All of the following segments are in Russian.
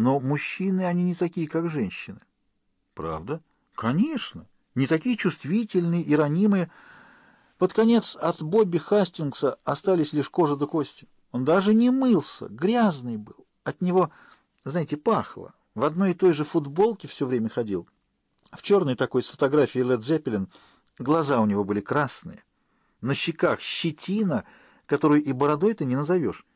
Но мужчины, они не такие, как женщины. Правда? Конечно. Не такие чувствительные и ранимые. Под конец от Бобби Хастингса остались лишь кожа до кости. Он даже не мылся, грязный был. От него, знаете, пахло. В одной и той же футболке все время ходил. В черной такой с фотографией Лед Зеппелин глаза у него были красные. На щеках щетина, которую и бородой-то не назовешь.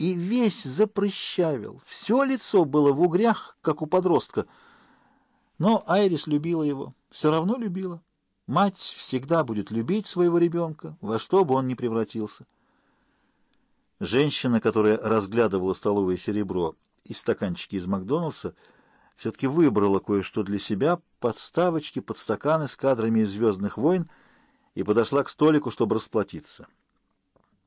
И весь запрыщавил. Все лицо было в угрях, как у подростка. Но Айрис любила его. Все равно любила. Мать всегда будет любить своего ребенка, во что бы он ни превратился. Женщина, которая разглядывала столовое серебро и стаканчики из Макдоналдса, все-таки выбрала кое-что для себя, подставочки, подстаканы с кадрами из «Звездных войн» и подошла к столику, чтобы расплатиться.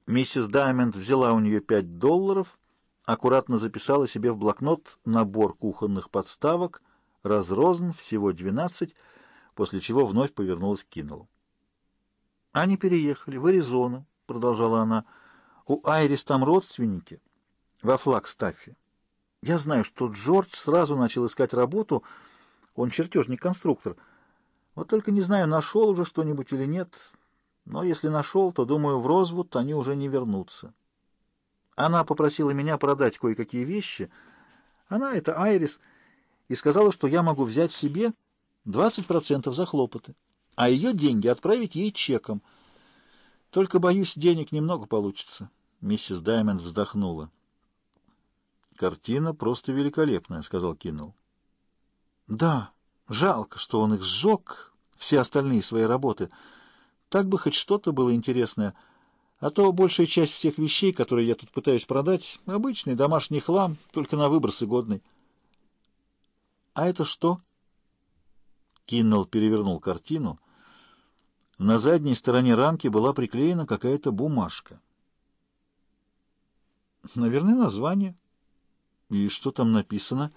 Миссис Даймонд взяла у нее пять долларов, аккуратно записала себе в блокнот набор кухонных подставок, разрозн, всего двенадцать, после чего вновь повернулась к Киннеллу. «Они переехали в Аризону», — продолжала она, — у Айрис там родственники во Флагстаффе. Я знаю, что Джордж сразу начал искать работу. Он чертежник-конструктор. Вот только не знаю, нашел уже что-нибудь или нет. Но если нашел, то, думаю, в Розвуд они уже не вернутся. Она попросила меня продать кое-какие вещи. Она — это Айрис, и сказала, что я могу взять себе 20% за хлопоты, а ее деньги отправить ей чеком — только, боюсь, денег немного получится. Миссис Даймонд вздохнула. «Картина просто великолепная», — сказал Киннелл. «Да, жалко, что он их сжег, все остальные свои работы. Так бы хоть что-то было интересное. А то большая часть всех вещей, которые я тут пытаюсь продать, обычный домашний хлам, только на выбросы годный». «А это что?» Киннелл перевернул картину — на задней стороне рамки была приклеена какая-то бумажка. Наверное, название. И что там написано?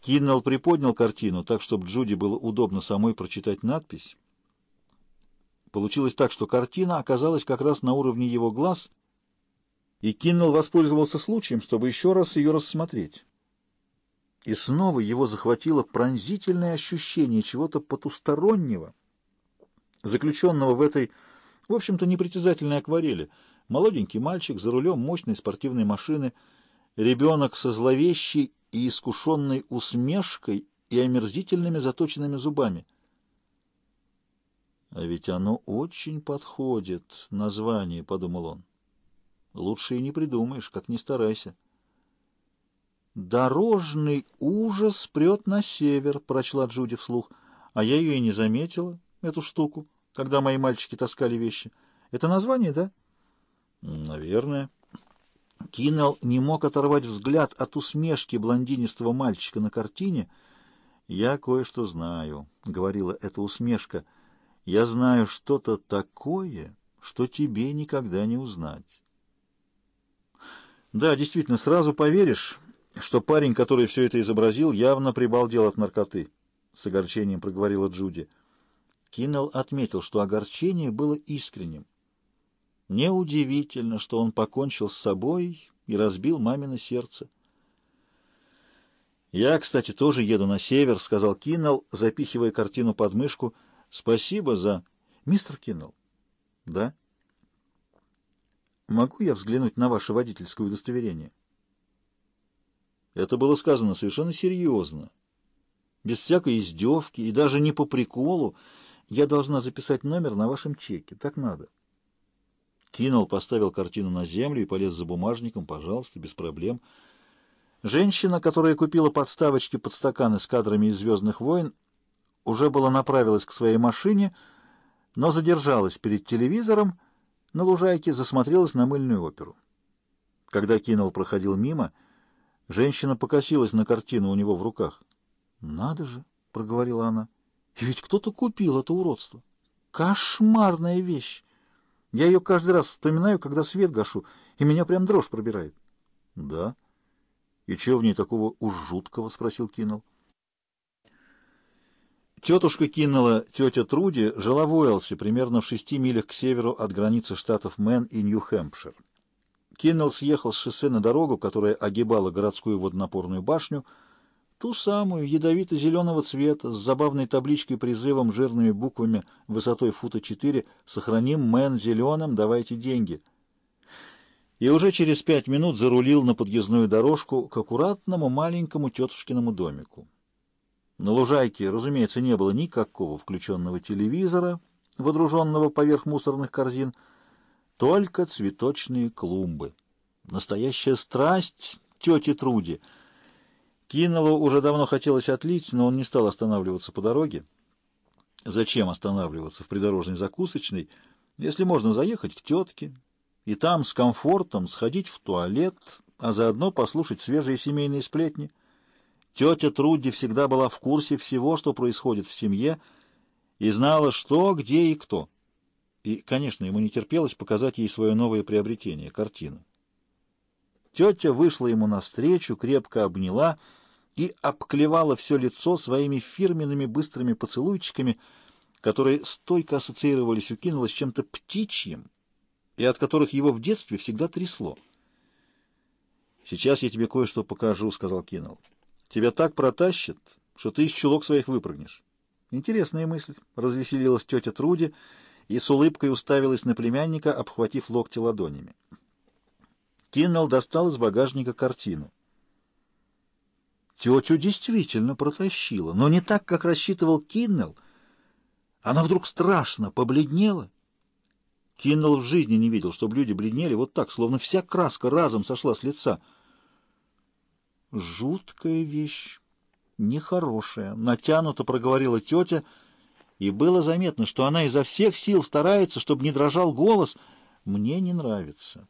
Киннелл приподнял картину так, чтобы Джуди было удобно самой прочитать надпись. Получилось так, что картина оказалась как раз на уровне его глаз, и Киннелл воспользовался случаем, чтобы еще раз ее рассмотреть. И снова его захватило пронзительное ощущение чего-то потустороннего — заключенного в этой, в общем-то, непритязательной акварели. Молоденький мальчик за рулем мощной спортивной машины, ребенок со зловещей и искушенной усмешкой и омерзительными заточенными зубами. «А ведь оно очень подходит, название», — подумал он. «Лучше и не придумаешь, как ни старайся». «Дорожный ужас прет на север», — прочла Джуди вслух, — «а я ее и не заметила, эту штуку» когда мои мальчики таскали вещи. Это название, да? Наверное. Киннелл не мог оторвать взгляд от усмешки блондинистого мальчика на картине. «Я кое-что знаю», — говорила эта усмешка. «Я знаю что-то такое, что тебе никогда не узнать». Да, действительно, сразу поверишь, что парень, который все это изобразил, явно прибалдел от наркоты, — с огорчением проговорила Джуди. Киннелл отметил, что огорчение было искренним. Неудивительно, что он покончил с собой и разбил мамино сердце. «Я, кстати, тоже еду на север», — сказал Киннелл, запихивая картину под мышку. «Спасибо за...» «Мистер Киннелл?» «Да?» «Могу я взглянуть на ваше водительское удостоверение?» Это было сказано совершенно серьезно, без всякой издевки и даже не по приколу, я должна записать номер на вашем чеке. Так надо. Кинул, поставил картину на землю и полез за бумажником. Пожалуйста, без проблем. Женщина, которая купила подставочки под стаканы с кадрами из «Звездных войн», уже была направилась к своей машине, но задержалась перед телевизором, на лужайке засмотрелась на мыльную оперу. Когда Кинул проходил мимо, женщина покосилась на картину у него в руках. «Надо же!» — проговорила она. И ведь кто-то купил это уродство. Кошмарная вещь. Я ее каждый раз вспоминаю, когда свет гашу, и меня прям дрожь пробирает. — Да. И чего в ней такого уж жуткого? — спросил Киннелл. Тетушка Киннелла, тетя Труди, жила в Уэлсе, примерно в шести милях к северу от границы штатов Мэн и Нью-Хэмпшир. Киннелл съехал с шоссе на дорогу, которая огибала городскую водонапорную башню, Ту самую, ядовито-зеленого цвета, с забавной табличкой призывом жирными буквами высотой фута 4 «Сохраним Мэн зеленым, давайте деньги». И уже через пять минут зарулил на подъездную дорожку к аккуратному маленькому тетушкиному домику. На лужайке, разумеется, не было никакого включенного телевизора, водруженного поверх мусорных корзин, только цветочные клумбы. Настоящая страсть тети Труди — Киннеллу уже давно хотелось отлить, но он не стал останавливаться по дороге. Зачем останавливаться в придорожной закусочной, если можно заехать к тетке и там с комфортом сходить в туалет, а заодно послушать свежие семейные сплетни? Тетя Труди всегда была в курсе всего, что происходит в семье, и знала, что, где и кто. И, конечно, ему не терпелось показать ей свое новое приобретение — картину. Тетя вышла ему навстречу, крепко обняла и обклевала все лицо своими фирменными быстрыми поцелуйчиками, которые стойко ассоциировались у Киннелла с чем-то птичьим и от которых его в детстве всегда трясло. «Сейчас я тебе кое-что покажу», — сказал Киннелл. «Тебя так протащит, что ты из чулок своих выпрыгнешь». «Интересная мысль», — развеселилась тетя Труди и с улыбкой уставилась на племянника, обхватив локти ладонями. Киннелл достал из багажника картину. Тетю действительно протащила, но не так, как рассчитывал Киннелл. Она вдруг страшно побледнела. Киннелл в жизни не видел, чтобы люди бледнели вот так, словно вся краска разом сошла с лица. Жуткая вещь, нехорошая, натянуто проговорила тетя, и было заметно, что она изо всех сил старается, чтобы не дрожал голос. Мне не нравится.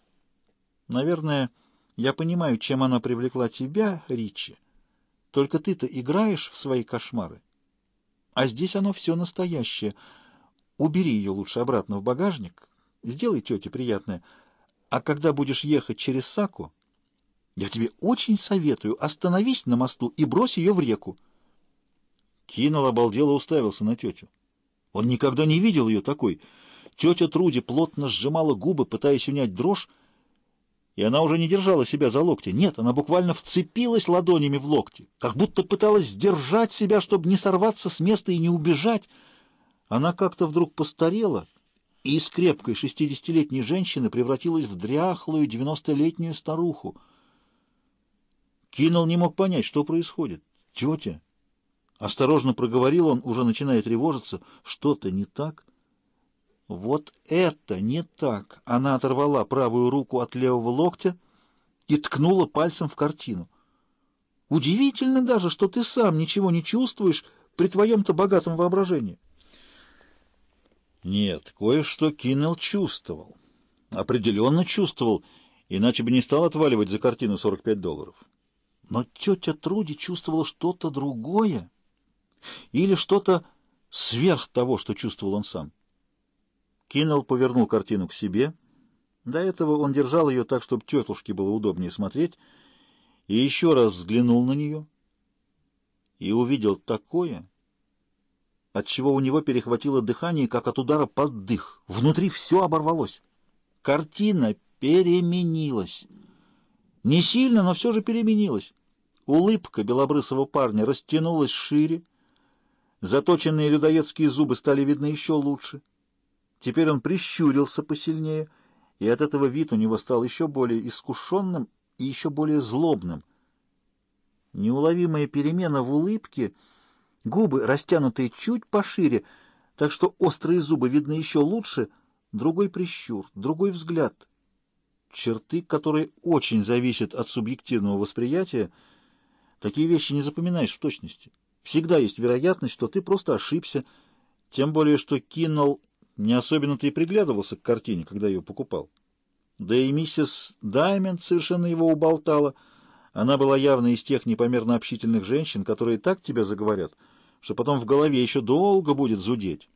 Наверное, я понимаю, чем она привлекла тебя, Ричи. Только ты-то играешь в свои кошмары. А здесь оно все настоящее. Убери ее лучше обратно в багажник, сделай тете приятное. А когда будешь ехать через Саку, я тебе очень советую, остановись на мосту и брось ее в реку. Кинул обалдело уставился на тетю. Он никогда не видел ее такой. Тетя Труди плотно сжимала губы, пытаясь унять дрожь, и она уже не держала себя за локти. Нет, она буквально вцепилась ладонями в локти, как будто пыталась сдержать себя, чтобы не сорваться с места и не убежать. Она как-то вдруг постарела, и из крепкой шестидесятилетней женщины превратилась в дряхлую девяностолетнюю старуху. Кинул не мог понять, что происходит. «Тетя!» Осторожно проговорил он, уже начиная тревожиться. «Что-то не так?» Вот это не так. Она оторвала правую руку от левого локтя и ткнула пальцем в картину. Удивительно даже, что ты сам ничего не чувствуешь при твоем-то богатом воображении. Нет, кое-что Киннелл чувствовал. Определенно чувствовал, иначе бы не стал отваливать за картину 45 долларов. Но тетя Труди чувствовала что-то другое или что-то сверх того, что чувствовал он сам. Киннелл повернул картину к себе. До этого он держал ее так, чтобы тетушке было удобнее смотреть, и еще раз взглянул на нее и увидел такое, от чего у него перехватило дыхание, как от удара под дых. Внутри все оборвалось. Картина переменилась. Не сильно, но все же переменилась. Улыбка белобрысого парня растянулась шире, заточенные людоедские зубы стали видны еще лучше. Теперь он прищурился посильнее, и от этого вид у него стал еще более искушенным и еще более злобным. Неуловимая перемена в улыбке, губы растянутые чуть пошире, так что острые зубы видны еще лучше, другой прищур, другой взгляд. Черты, которые очень зависят от субъективного восприятия, такие вещи не запоминаешь в точности. Всегда есть вероятность, что ты просто ошибся, тем более, что кинул не особенно-то и приглядывался к картине, когда ее покупал. Да и миссис Даймонд совершенно его уболтала. Она была явно из тех непомерно общительных женщин, которые так тебя заговорят, что потом в голове еще долго будет зудеть.